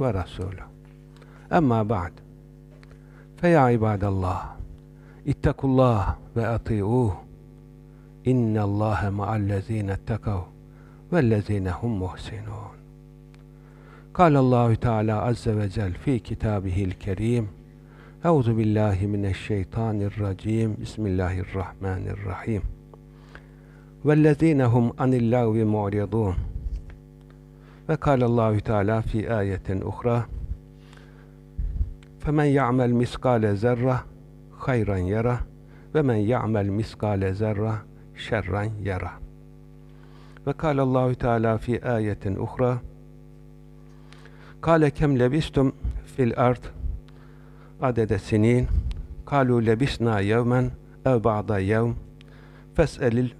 enne Muhammeden abduhu ve rasuluh. Amma ba'd. Feya ibadallah. İttakullah ve ati'uh. İnnallâhe ma'allezîne ettekav vellezîne hum muhsinûn. قال الله تعالى عز وجل في كتابه الكريم أعوذ بالله من الشيطان الرجيم بسم الله الرحمن الرحيم والذين هم عن اللغو معرضون وقال الله تعالى في آية أخرى فمن يعمل مثقال ذرة خيرا يره ومن يعمل مثقال ذرة شرا يره وقال الله تعالى في آية أخرى قال كم لبستم في الأرض عدد سنين قالوا لبسنا يوما أو بعض يوم فاسأل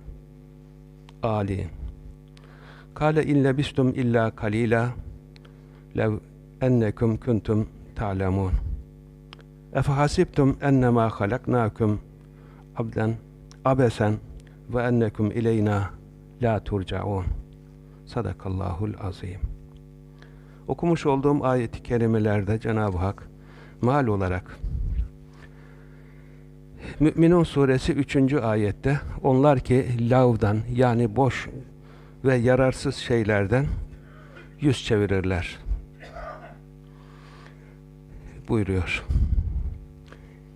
Kale ille bistum illa kalila lev ennekum kuntum ta'lemun. Efehasibtum ennemâ halaknâkum abden abesen ve ennekum ileyna la turcaun. Sadakallahul azim. Okumuş olduğum ayet-i kerimelerde Cenab-ı Hak mal olarak Müminun suresi 3. ayette onlar ki lavdan yani boş ve yararsız şeylerden yüz çevirirler. Buyuruyor.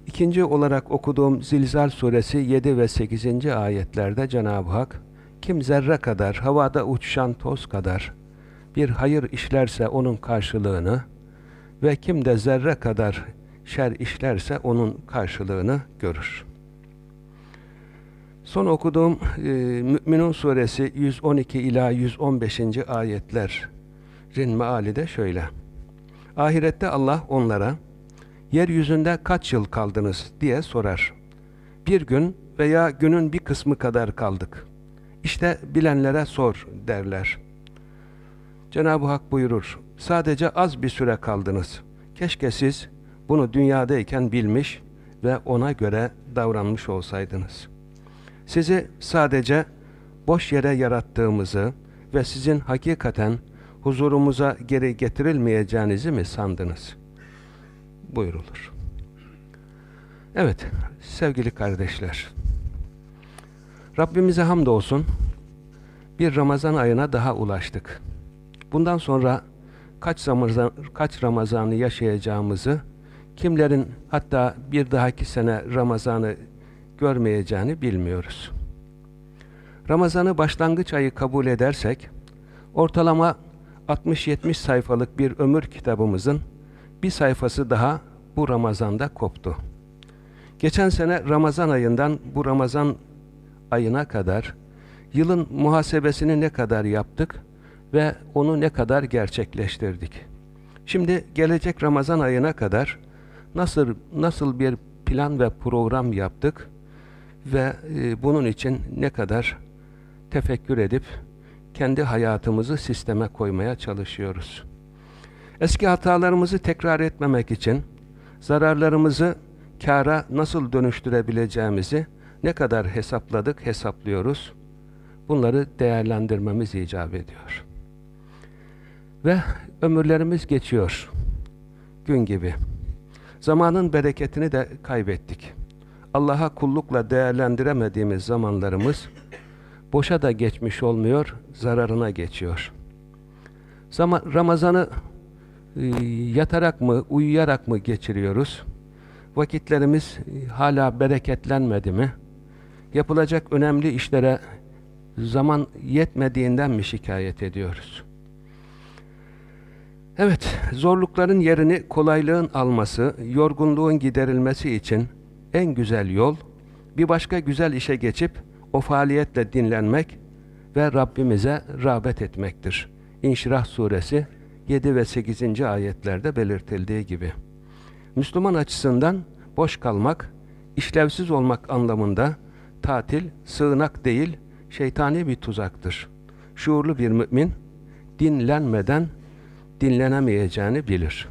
İkinci olarak okuduğum Zilzal suresi 7 ve 8. ayetlerde Cenab-ı Hak kim zerre kadar havada uçuşan toz kadar bir hayır işlerse onun karşılığını ve kim de zerre kadar şer işlerse onun karşılığını görür. Son okuduğum e, Mü'minun suresi 112 ila 115. ayetlerin meali de şöyle. Ahirette Allah onlara yeryüzünde kaç yıl kaldınız diye sorar. Bir gün veya günün bir kısmı kadar kaldık. İşte bilenlere sor derler. Cenab-ı Hak buyurur. Sadece az bir süre kaldınız. Keşke siz bunu dünyadayken bilmiş ve ona göre davranmış olsaydınız. Sizi sadece boş yere yarattığımızı ve sizin hakikaten huzurumuza geri getirilmeyeceğinizi mi sandınız? Buyurulur. Evet, sevgili kardeşler. Rabbimize hamdolsun bir Ramazan ayına daha ulaştık. Bundan sonra kaç Ramazan, kaç Ramazan'ı yaşayacağımızı, kimlerin hatta bir dahaki sene Ramazan'ı görmeyeceğini bilmiyoruz. Ramazan'ı başlangıç ayı kabul edersek, ortalama 60-70 sayfalık bir ömür kitabımızın bir sayfası daha bu Ramazan'da koptu. Geçen sene Ramazan ayından bu Ramazan ayına kadar yılın muhasebesini ne kadar yaptık ve onu ne kadar gerçekleştirdik. Şimdi gelecek Ramazan ayına kadar nasıl nasıl bir plan ve program yaptık ve e, bunun için ne kadar tefekkür edip kendi hayatımızı sisteme koymaya çalışıyoruz. Eski hatalarımızı tekrar etmemek için zararlarımızı kâra nasıl dönüştürebileceğimizi ne kadar hesapladık, hesaplıyoruz. Bunları değerlendirmemiz icap ediyor. Ve ömürlerimiz geçiyor. Gün gibi. Zamanın bereketini de kaybettik. Allah'a kullukla değerlendiremediğimiz zamanlarımız boşa da geçmiş olmuyor, zararına geçiyor. Zaman, Ramazan'ı e, yatarak mı, uyuyarak mı geçiriyoruz? Vakitlerimiz e, hala bereketlenmedi mi? Yapılacak önemli işlere zaman yetmediğinden mi şikayet ediyoruz? Evet, zorlukların yerini kolaylığın alması, yorgunluğun giderilmesi için en güzel yol, bir başka güzel işe geçip o faaliyetle dinlenmek ve Rabbimize rağbet etmektir. İnşirah suresi 7 ve 8. ayetlerde belirtildiği gibi. Müslüman açısından boş kalmak, işlevsiz olmak anlamında tatil, sığınak değil, şeytani bir tuzaktır. Şuurlu bir mümin dinlenmeden dinlenemeyeceğini bilir.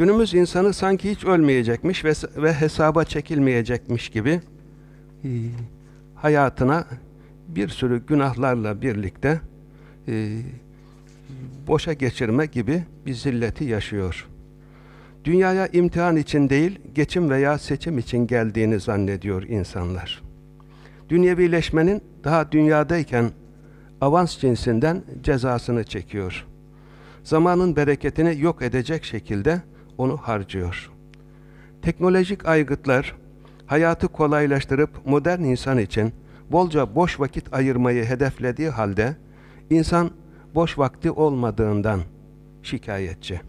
Günümüz insanı sanki hiç ölmeyecekmiş ve, ve hesaba çekilmeyecekmiş gibi e, hayatına bir sürü günahlarla birlikte e, boşa geçirme gibi bir zilleti yaşıyor. Dünyaya imtihan için değil, geçim veya seçim için geldiğini zannediyor insanlar. Dünyevileşmenin daha dünyadayken avans cinsinden cezasını çekiyor. Zamanın bereketini yok edecek şekilde onu harcıyor. Teknolojik aygıtlar hayatı kolaylaştırıp modern insan için bolca boş vakit ayırmayı hedeflediği halde insan boş vakti olmadığından şikayetçi.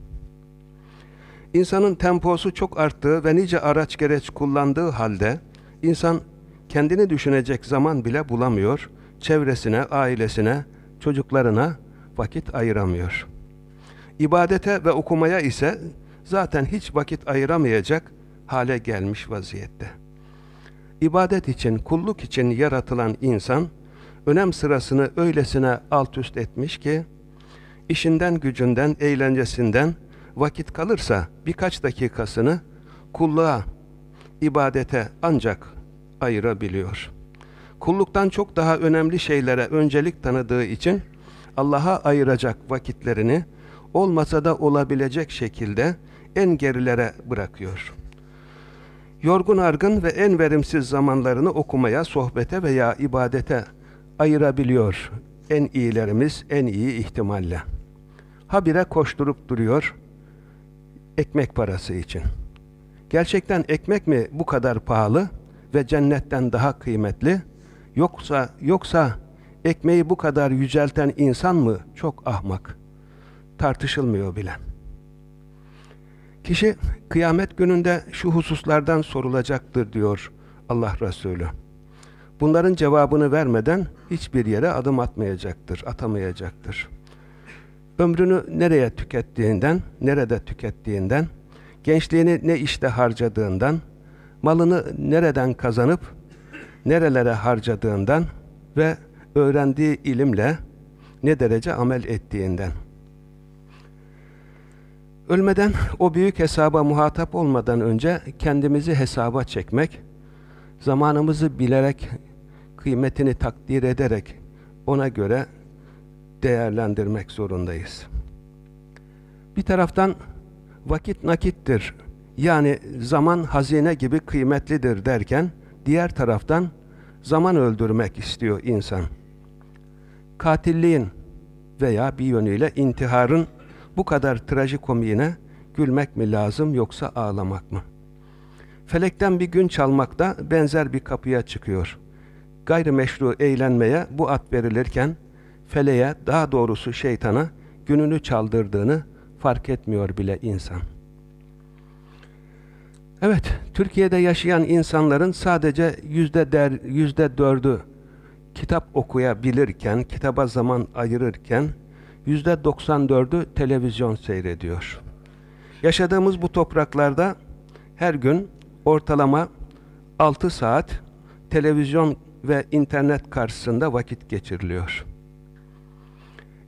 İnsanın temposu çok arttığı ve nice araç gereç kullandığı halde insan kendini düşünecek zaman bile bulamıyor, çevresine, ailesine, çocuklarına vakit ayıramıyor. İbadete ve okumaya ise zaten hiç vakit ayıramayacak hale gelmiş vaziyette. İbadet için, kulluk için yaratılan insan, önem sırasını öylesine alt üst etmiş ki, işinden, gücünden, eğlencesinden vakit kalırsa birkaç dakikasını kulluğa, ibadete ancak ayırabiliyor. Kulluktan çok daha önemli şeylere öncelik tanıdığı için Allah'a ayıracak vakitlerini olmasa da olabilecek şekilde en gerilere bırakıyor. Yorgun argın ve en verimsiz zamanlarını okumaya, sohbete veya ibadete ayırabiliyor en iyilerimiz en iyi ihtimalle. Habire koşturup duruyor ekmek parası için. Gerçekten ekmek mi bu kadar pahalı ve cennetten daha kıymetli? Yoksa yoksa ekmeği bu kadar yücelten insan mı çok ahmak? Tartışılmıyor bile. Kişi kıyamet gününde şu hususlardan sorulacaktır diyor Allah Resulü. Bunların cevabını vermeden hiçbir yere adım atmayacaktır, atamayacaktır. Ömrünü nereye tükettiğinden, nerede tükettiğinden, gençliğini ne işte harcadığından, malını nereden kazanıp nerelere harcadığından ve öğrendiği ilimle ne derece amel ettiğinden. Ölmeden o büyük hesaba muhatap olmadan önce kendimizi hesaba çekmek, zamanımızı bilerek, kıymetini takdir ederek ona göre değerlendirmek zorundayız. Bir taraftan vakit nakittir, yani zaman hazine gibi kıymetlidir derken, diğer taraftan zaman öldürmek istiyor insan. Katilliğin veya bir yönüyle intiharın bu kadar trajikomiğine gülmek mi lazım yoksa ağlamak mı? Felekten bir gün çalmakta benzer bir kapıya çıkıyor. Gayrimeşru eğlenmeye bu at verilirken feleğe daha doğrusu şeytana gününü çaldırdığını fark etmiyor bile insan. Evet, Türkiye'de yaşayan insanların sadece yüzde, der, yüzde dördü kitap okuyabilirken, kitaba zaman ayırırken 94'ü televizyon seyrediyor. Yaşadığımız bu topraklarda her gün ortalama 6 saat televizyon ve internet karşısında vakit geçiriliyor.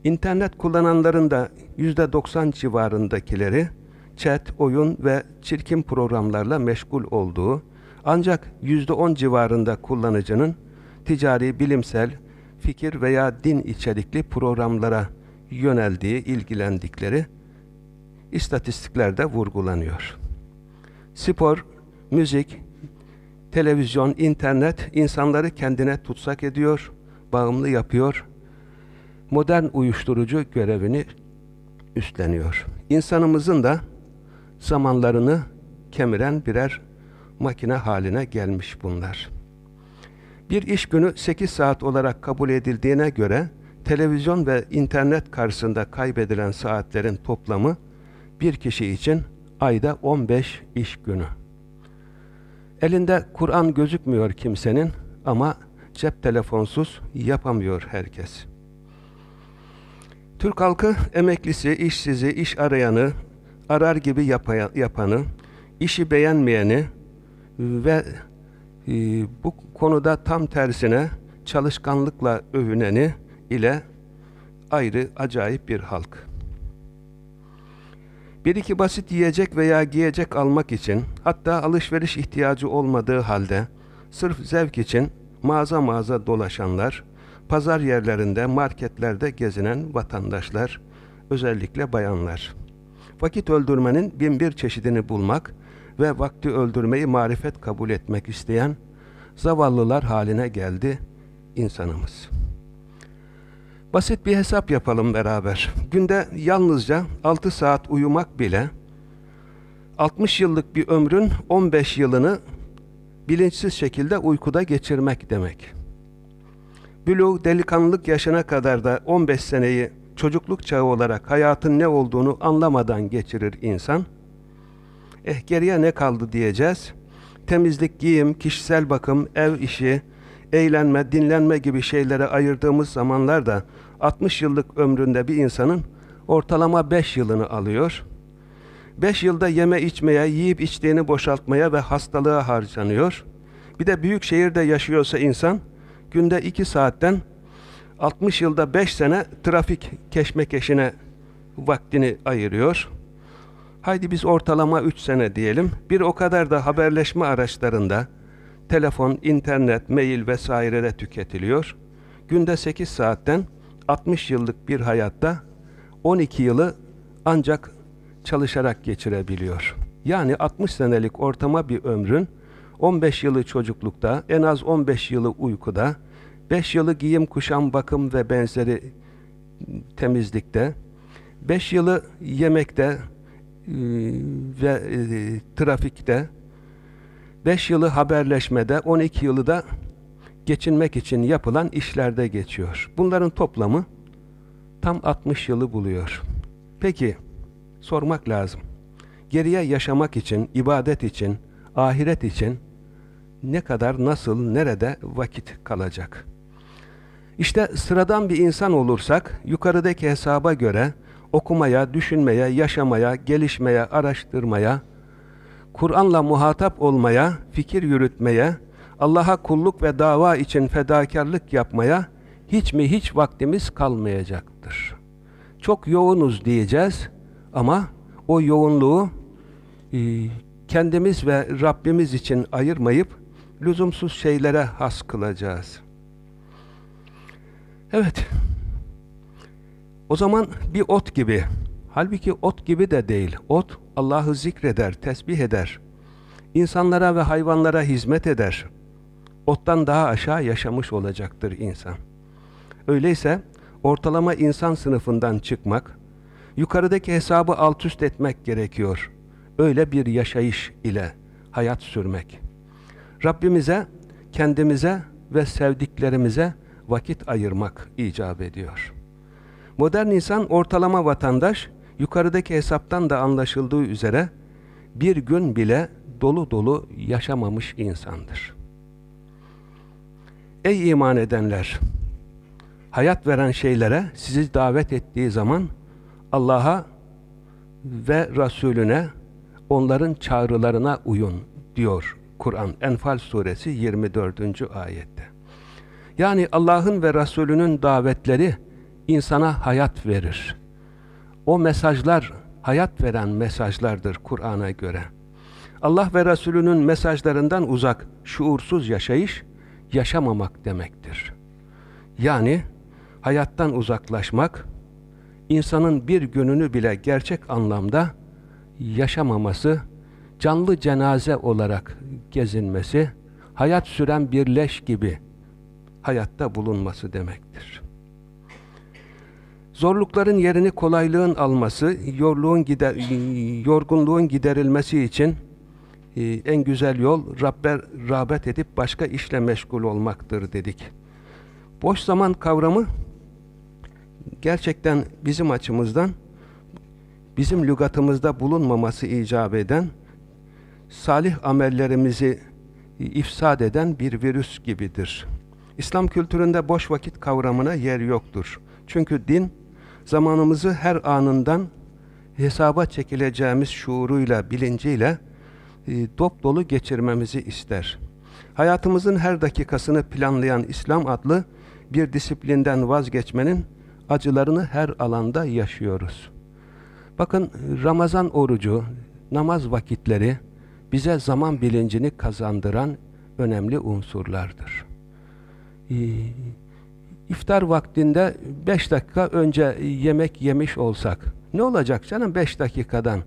İnternet kullananların da yüzde 90 civarındakileri chat, oyun ve çirkin programlarla meşgul olduğu ancak yüzde 10 civarında kullanıcının ticari, bilimsel, fikir veya din içerikli programlara yöneldiği, ilgilendikleri istatistiklerde vurgulanıyor. Spor, müzik, televizyon, internet insanları kendine tutsak ediyor, bağımlı yapıyor, modern uyuşturucu görevini üstleniyor. İnsanımızın da zamanlarını kemiren birer makine haline gelmiş bunlar. Bir iş günü 8 saat olarak kabul edildiğine göre televizyon ve internet karşısında kaybedilen saatlerin toplamı bir kişi için ayda 15 iş günü. Elinde Kur'an gözükmüyor kimsenin ama cep telefonsuz yapamıyor herkes. Türk halkı emeklisi, işsizi, iş arayanı, arar gibi yapanı, işi beğenmeyeni ve e, bu konuda tam tersine çalışkanlıkla övüneni ile ayrı acayip bir halk. Bir iki basit yiyecek veya giyecek almak için, hatta alışveriş ihtiyacı olmadığı halde, sırf zevk için mağaza mağaza dolaşanlar, pazar yerlerinde, marketlerde gezinen vatandaşlar, özellikle bayanlar. Vakit öldürmenin bin bir çeşidini bulmak ve vakti öldürmeyi marifet kabul etmek isteyen zavallılar haline geldi insanımız. Basit bir hesap yapalım beraber. Günde yalnızca 6 saat uyumak bile 60 yıllık bir ömrün 15 yılını bilinçsiz şekilde uykuda geçirmek demek. Bülü delikanlılık yaşına kadar da 15 seneyi çocukluk çağı olarak hayatın ne olduğunu anlamadan geçirir insan. Eh geriye ne kaldı diyeceğiz. Temizlik, giyim, kişisel bakım, ev işi, eğlenme, dinlenme gibi şeylere ayırdığımız zamanlarda 60 yıllık ömründe bir insanın ortalama 5 yılını alıyor. 5 yılda yeme içmeye, yiyip içtiğini boşaltmaya ve hastalığa harcanıyor. Bir de büyük şehirde yaşıyorsa insan günde 2 saatten 60 yılda 5 sene trafik keşmekeşine vaktini ayırıyor. Haydi biz ortalama 3 sene diyelim. Bir o kadar da haberleşme araçlarında telefon, internet, mail vesairede tüketiliyor. Günde 8 saatten 60 yıllık bir hayatta 12 yılı ancak çalışarak geçirebiliyor. Yani 60 senelik ortama bir ömrün 15 yılı çocuklukta, en az 15 yılı uykuda, 5 yılı giyim, kuşam, bakım ve benzeri temizlikte, 5 yılı yemekte e, ve e, trafikte, 5 yılı haberleşmede, 12 yılı da geçinmek için yapılan işlerde geçiyor. Bunların toplamı tam 60 yılı buluyor. Peki, sormak lazım. Geriye yaşamak için, ibadet için, ahiret için ne kadar, nasıl, nerede vakit kalacak? İşte sıradan bir insan olursak, yukarıdaki hesaba göre okumaya, düşünmeye, yaşamaya, gelişmeye, araştırmaya, Kur'an'la muhatap olmaya, fikir yürütmeye, Allah'a kulluk ve dava için fedakarlık yapmaya hiç mi hiç vaktimiz kalmayacaktır. Çok yoğunuz diyeceğiz ama o yoğunluğu e, kendimiz ve Rabbimiz için ayırmayıp lüzumsuz şeylere has kılacağız. Evet. O zaman bir ot gibi, halbuki ot gibi de değil. Ot Allah'ı zikreder, tesbih eder. İnsanlara ve hayvanlara hizmet eder ottan daha aşağı yaşamış olacaktır insan. Öyleyse ortalama insan sınıfından çıkmak, yukarıdaki hesabı alt üst etmek gerekiyor. Öyle bir yaşayış ile hayat sürmek. Rabbimize, kendimize ve sevdiklerimize vakit ayırmak icap ediyor. Modern insan ortalama vatandaş, yukarıdaki hesaptan da anlaşıldığı üzere bir gün bile dolu dolu yaşamamış insandır. Ey iman edenler! Hayat veren şeylere sizi davet ettiği zaman Allah'a ve Resulüne onların çağrılarına uyun diyor Kur'an Enfal suresi 24. ayette. Yani Allah'ın ve Resulünün davetleri insana hayat verir. O mesajlar hayat veren mesajlardır Kur'an'a göre. Allah ve Resulünün mesajlarından uzak, şuursuz yaşayış yaşamamak demektir. Yani hayattan uzaklaşmak, insanın bir gününü bile gerçek anlamda yaşamaması, canlı cenaze olarak gezinmesi, hayat süren bir leş gibi hayatta bulunması demektir. Zorlukların yerini kolaylığın alması, yorluğun gider, yorgunluğun giderilmesi için e, en güzel yol Rabbe rağbet edip başka işle meşgul olmaktır dedik. Boş zaman kavramı gerçekten bizim açımızdan bizim lügatımızda bulunmaması icap eden salih amellerimizi ifsad eden bir virüs gibidir. İslam kültüründe boş vakit kavramına yer yoktur. Çünkü din zamanımızı her anından hesaba çekileceğimiz şuuruyla, bilinciyle dop dolu geçirmemizi ister. Hayatımızın her dakikasını planlayan İslam adlı bir disiplinden vazgeçmenin acılarını her alanda yaşıyoruz. Bakın Ramazan orucu, namaz vakitleri bize zaman bilincini kazandıran önemli unsurlardır. Ee, iftar vaktinde beş dakika önce yemek yemiş olsak ne olacak canım beş dakikadan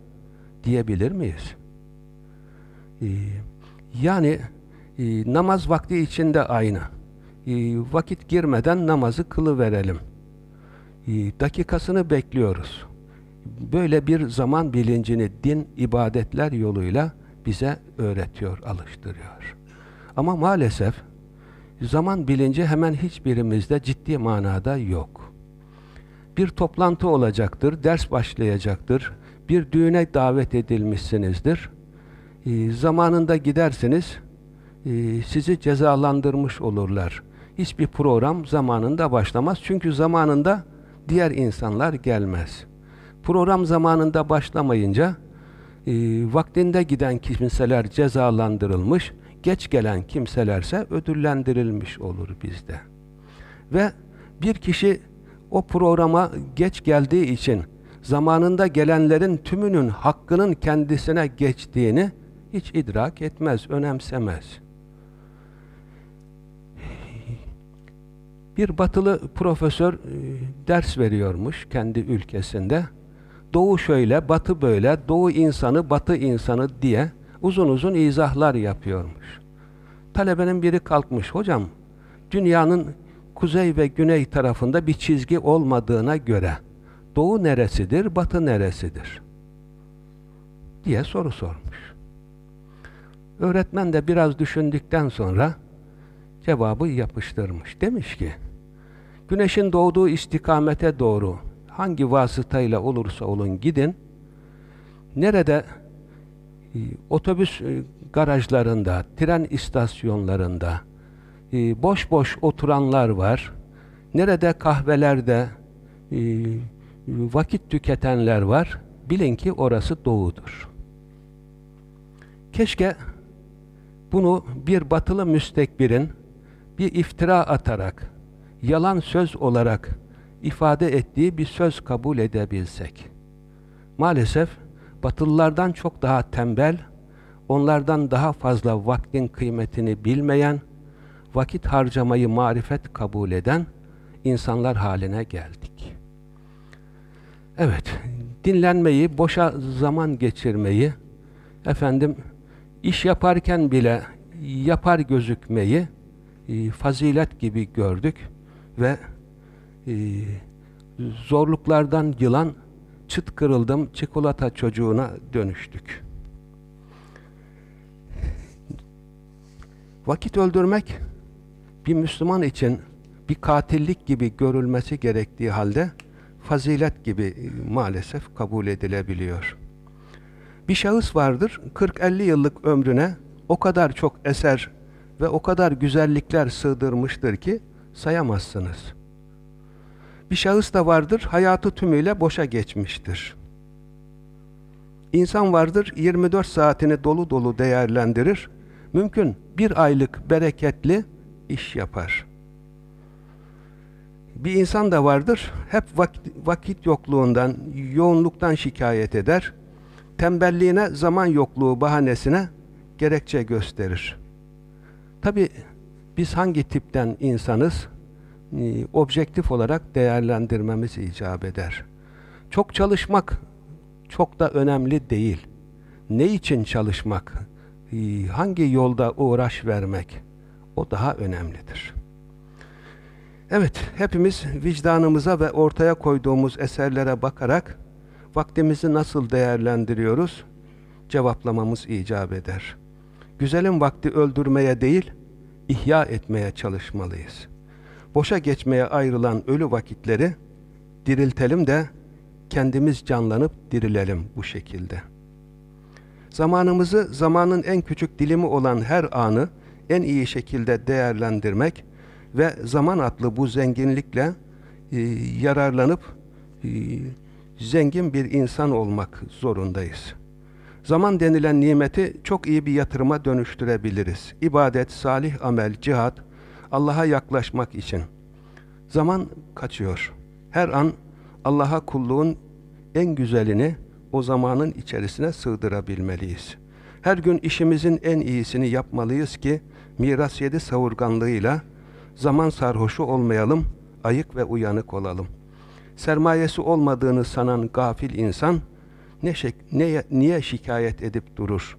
diyebilir miyiz? Ee, yani e, namaz vakti içinde aynı. E, vakit girmeden namazı kılı verelim. E, dakikasını bekliyoruz. Böyle bir zaman bilincini din ibadetler yoluyla bize öğretiyor, alıştırıyor. Ama maalesef zaman bilinci hemen hiçbirimizde ciddi manada yok. Bir toplantı olacaktır, ders başlayacaktır, bir düğüne davet edilmişsinizdir. E, zamanında gidersiniz, e, sizi cezalandırmış olurlar. Hiçbir program zamanında başlamaz. Çünkü zamanında diğer insanlar gelmez. Program zamanında başlamayınca e, vaktinde giden kimseler cezalandırılmış, geç gelen kimselerse ödüllendirilmiş olur bizde. Ve bir kişi o programa geç geldiği için zamanında gelenlerin tümünün hakkının kendisine geçtiğini hiç idrak etmez, önemsemez. Bir batılı profesör e, ders veriyormuş kendi ülkesinde. Doğu şöyle, batı böyle, doğu insanı, batı insanı diye uzun uzun izahlar yapıyormuş. Talebenin biri kalkmış, hocam dünyanın kuzey ve güney tarafında bir çizgi olmadığına göre doğu neresidir, batı neresidir? diye soru sormuş. Öğretmen de biraz düşündükten sonra cevabı yapıştırmış. Demiş ki, güneşin doğduğu istikamete doğru hangi vasıtayla olursa olun gidin, nerede e, otobüs e, garajlarında, tren istasyonlarında e, boş boş oturanlar var, nerede kahvelerde vakit tüketenler var, bilin ki orası doğudur. Keşke bunu bir batılı müstekbirin bir iftira atarak, yalan söz olarak ifade ettiği bir söz kabul edebilsek. Maalesef Batılılardan çok daha tembel, onlardan daha fazla vaktin kıymetini bilmeyen, vakit harcamayı marifet kabul eden insanlar haline geldik. Evet, dinlenmeyi, boşa zaman geçirmeyi, efendim, iş yaparken bile yapar gözükmeyi e, fazilet gibi gördük ve e, zorluklardan yılan çıt kırıldım çikolata çocuğuna dönüştük. Vakit öldürmek bir Müslüman için bir katillik gibi görülmesi gerektiği halde fazilet gibi e, maalesef kabul edilebiliyor. Bir şahıs vardır 40-50 yıllık ömrüne o kadar çok eser ve o kadar güzellikler sığdırmıştır ki sayamazsınız. Bir şahıs da vardır, hayatı tümüyle boşa geçmiştir. İnsan vardır, 24 saatini dolu dolu değerlendirir, mümkün bir aylık bereketli iş yapar. Bir insan da vardır, hep vakit, vakit yokluğundan, yoğunluktan şikayet eder, tembelliğine, zaman yokluğu bahanesine gerekçe gösterir. Tabi biz hangi tipten insanız? E, objektif olarak değerlendirmemiz icap eder. Çok çalışmak çok da önemli değil. Ne için çalışmak? E, hangi yolda uğraş vermek? O daha önemlidir. Evet, hepimiz vicdanımıza ve ortaya koyduğumuz eserlere bakarak vaktimizi nasıl değerlendiriyoruz? Cevaplamamız icap eder. Güzelin vakti öldürmeye değil, ihya etmeye çalışmalıyız. Boşa geçmeye ayrılan ölü vakitleri diriltelim de kendimiz canlanıp dirilelim bu şekilde. Zamanımızı zamanın en küçük dilimi olan her anı en iyi şekilde değerlendirmek ve zaman adlı bu zenginlikle e, yararlanıp e, zengin bir insan olmak zorundayız. Zaman denilen nimeti çok iyi bir yatırıma dönüştürebiliriz. İbadet, salih amel, cihat, Allah'a yaklaşmak için. Zaman kaçıyor. Her an Allah'a kulluğun en güzelini o zamanın içerisine sığdırabilmeliyiz. Her gün işimizin en iyisini yapmalıyız ki miras yedi savurganlığıyla zaman sarhoşu olmayalım, ayık ve uyanık olalım. Sermayesi olmadığını sanan gafil insan ne, şek ne niye şikayet edip durur?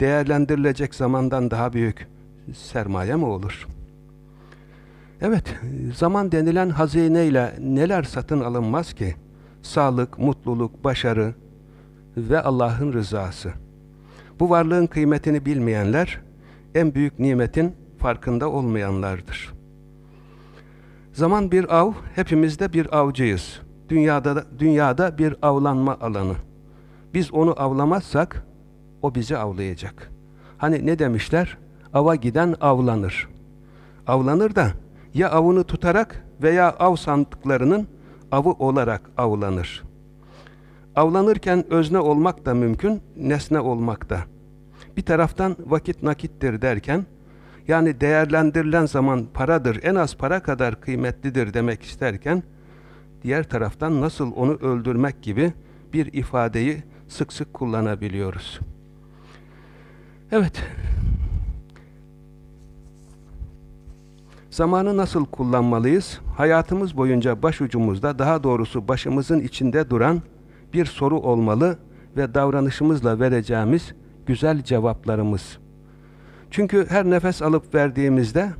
Değerlendirilecek zamandan daha büyük sermaye mi olur? Evet, zaman denilen hazineyle neler satın alınmaz ki? Sağlık, mutluluk, başarı ve Allah'ın rızası. Bu varlığın kıymetini bilmeyenler, en büyük nimetin farkında olmayanlardır. Zaman bir av, hepimiz de bir avcıyız. Dünyada, dünyada bir avlanma alanı. Biz onu avlamazsak, o bizi avlayacak. Hani ne demişler? Ava giden avlanır. Avlanır da ya avını tutarak veya av sandıklarının avı olarak avlanır. Avlanırken özne olmak da mümkün, nesne olmak da. Bir taraftan vakit nakittir derken, yani değerlendirilen zaman paradır, en az para kadar kıymetlidir demek isterken, diğer taraftan nasıl onu öldürmek gibi bir ifadeyi sık sık kullanabiliyoruz. Evet, Zamanı nasıl kullanmalıyız? Hayatımız boyunca başucumuzda, daha doğrusu başımızın içinde duran bir soru olmalı ve davranışımızla vereceğimiz güzel cevaplarımız. Çünkü her nefes alıp verdiğimizde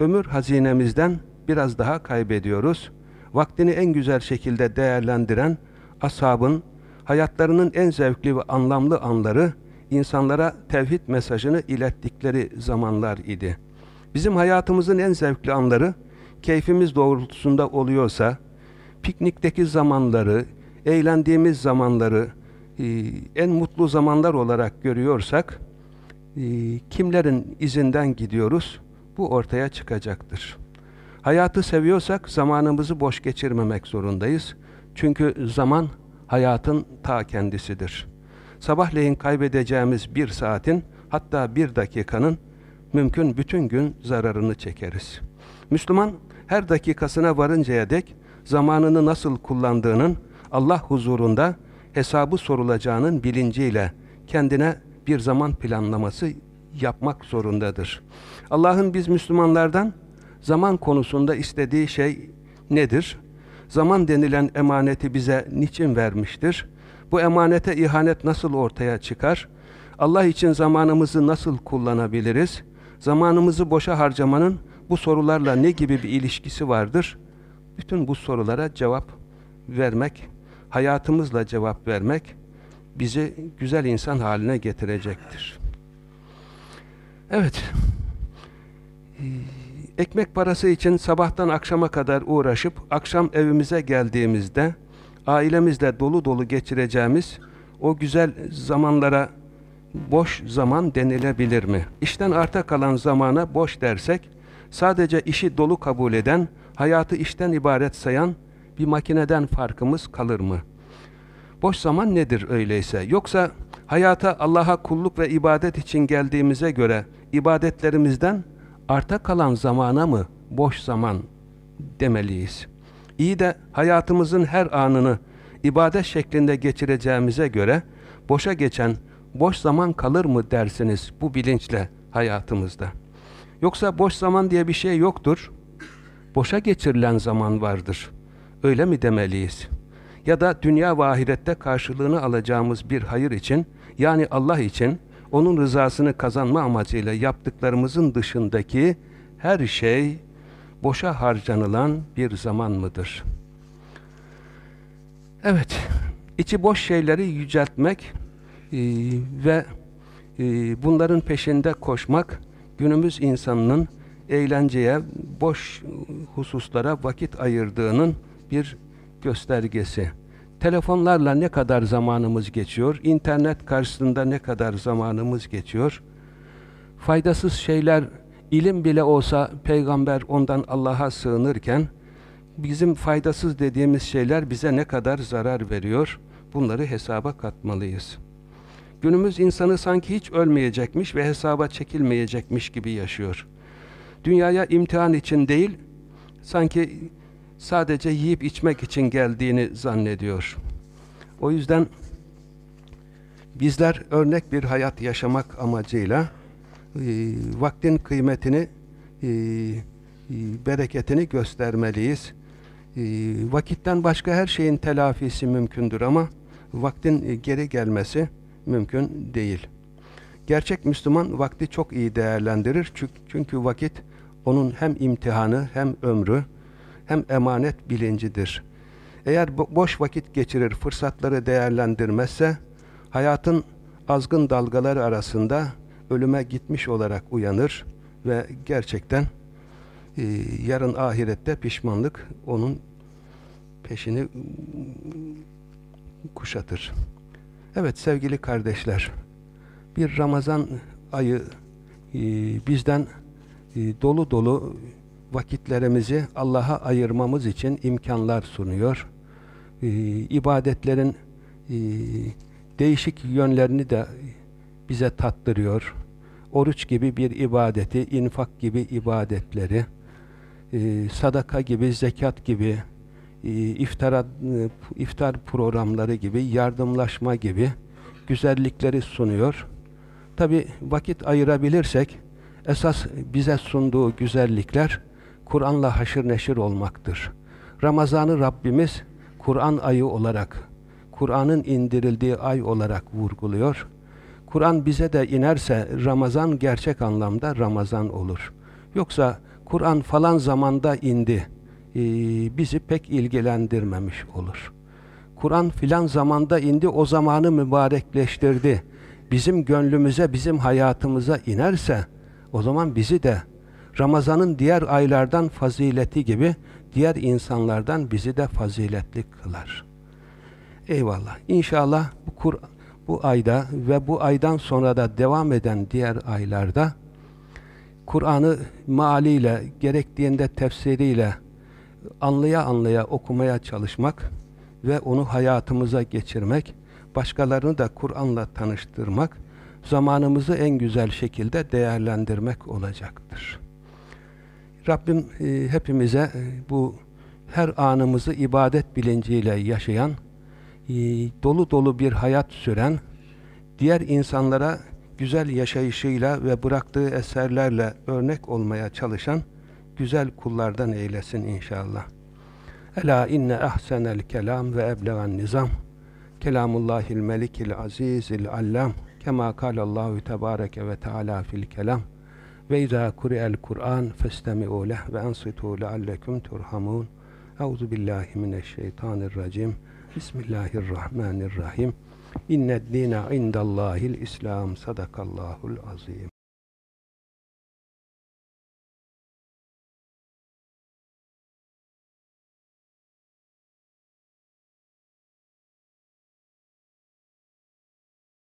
ömür hazinemizden biraz daha kaybediyoruz. Vaktini en güzel şekilde değerlendiren ashabın hayatlarının en zevkli ve anlamlı anları insanlara tevhid mesajını ilettikleri zamanlar idi. Bizim hayatımızın en zevkli anları keyfimiz doğrultusunda oluyorsa piknikteki zamanları, eğlendiğimiz zamanları e, en mutlu zamanlar olarak görüyorsak kimlerin izinden gidiyoruz? Bu ortaya çıkacaktır. Hayatı seviyorsak zamanımızı boş geçirmemek zorundayız. Çünkü zaman hayatın ta kendisidir. Sabahleyin kaybedeceğimiz bir saatin hatta bir dakikanın mümkün bütün gün zararını çekeriz. Müslüman her dakikasına varıncaya dek zamanını nasıl kullandığının Allah huzurunda hesabı sorulacağının bilinciyle kendine bir zaman planlaması yapmak zorundadır. Allah'ın biz Müslümanlardan zaman konusunda istediği şey nedir? Zaman denilen emaneti bize niçin vermiştir? Bu emanete ihanet nasıl ortaya çıkar? Allah için zamanımızı nasıl kullanabiliriz? Zamanımızı boşa harcamanın bu sorularla ne gibi bir ilişkisi vardır? Bütün bu sorulara cevap vermek, hayatımızla cevap vermek bizi güzel insan haline getirecektir. Evet, ekmek parası için sabahtan akşama kadar uğraşıp akşam evimize geldiğimizde ailemizle dolu dolu geçireceğimiz o güzel zamanlara boş zaman denilebilir mi? İşten arta kalan zamana boş dersek, sadece işi dolu kabul eden, hayatı işten ibaret sayan bir makineden farkımız kalır mı? Boş zaman nedir öyleyse? Yoksa hayata Allah'a kulluk ve ibadet için geldiğimize göre ibadetlerimizden arta kalan zamana mı boş zaman demeliyiz? İyi de hayatımızın her anını ibadet şeklinde geçireceğimize göre boşa geçen boş zaman kalır mı dersiniz bu bilinçle hayatımızda? Yoksa boş zaman diye bir şey yoktur. Boşa geçirilen zaman vardır. Öyle mi demeliyiz? Ya da dünya ve ahirette karşılığını alacağımız bir hayır için, yani Allah için, onun rızasını kazanma amacıyla yaptıklarımızın dışındaki her şey boşa harcanılan bir zaman mıdır? Evet, içi boş şeyleri yüceltmek, ee, ve e, bunların peşinde koşmak günümüz insanının eğlenceye, boş hususlara vakit ayırdığının bir göstergesi. Telefonlarla ne kadar zamanımız geçiyor, internet karşısında ne kadar zamanımız geçiyor, faydasız şeyler, ilim bile olsa peygamber ondan Allah'a sığınırken, bizim faydasız dediğimiz şeyler bize ne kadar zarar veriyor? Bunları hesaba katmalıyız. Günümüz insanı sanki hiç ölmeyecekmiş ve hesaba çekilmeyecekmiş gibi yaşıyor. Dünyaya imtihan için değil, sanki sadece yiyip içmek için geldiğini zannediyor. O yüzden bizler örnek bir hayat yaşamak amacıyla e, vaktin kıymetini, e, e, bereketini göstermeliyiz. E, vakitten başka her şeyin telafisi mümkündür ama vaktin e, geri gelmesi mümkün değil. Gerçek Müslüman vakti çok iyi değerlendirir. Çünkü, çünkü vakit onun hem imtihanı hem ömrü hem emanet bilincidir. Eğer boş vakit geçirir, fırsatları değerlendirmezse hayatın azgın dalgaları arasında ölüme gitmiş olarak uyanır ve gerçekten e, yarın ahirette pişmanlık onun peşini kuşatır. Evet sevgili kardeşler, bir Ramazan ayı e, bizden e, dolu dolu vakitlerimizi Allah'a ayırmamız için imkanlar sunuyor. E, ibadetlerin e, değişik yönlerini de bize tattırıyor. Oruç gibi bir ibadeti, infak gibi ibadetleri, e, sadaka gibi, zekat gibi, e, iftara, iftar programları gibi, yardımlaşma gibi güzellikleri sunuyor. Tabi vakit ayırabilirsek, esas bize sunduğu güzellikler, Kur'an'la haşır neşir olmaktır. Ramazan'ı Rabbimiz Kur'an ayı olarak, Kur'an'ın indirildiği ay olarak vurguluyor. Kur'an bize de inerse Ramazan gerçek anlamda Ramazan olur. Yoksa Kur'an falan zamanda indi, e, bizi pek ilgilendirmemiş olur. Kur'an filan zamanda indi, o zamanı mübarekleştirdi. Bizim gönlümüze, bizim hayatımıza inerse, o zaman bizi de Ramazan'ın diğer aylardan fazileti gibi diğer insanlardan bizi de faziletli kılar. Eyvallah. İnşallah bu Kur bu ayda ve bu aydan sonra da devam eden diğer aylarda Kur'an'ı maaliyle, gerektiğinde tefsiriyle anlaya anlaya okumaya çalışmak ve onu hayatımıza geçirmek, başkalarını da Kur'an'la tanıştırmak, zamanımızı en güzel şekilde değerlendirmek olacaktır. Rabbim e, hepimize e, bu her anımızı ibadet bilinciyle yaşayan, e, dolu dolu bir hayat süren, diğer insanlara güzel yaşayışıyla ve bıraktığı eserlerle örnek olmaya çalışan güzel kullardan eylesin inşallah. Ela inne ahsenel kelam ve eblegan nizam. Kelamullahil melikil azizil allam. Kema kalallahu tebareke ve teala fil kelam. Ve izâ kuri'el Kur'an festemi'u leh ve ansitu leallekum turhamun. Euzu billahi mineşşeytanirracim. Bismillahirrahmanirrahim. İnned dîne indallâhil İslam. Sadakallahul azim.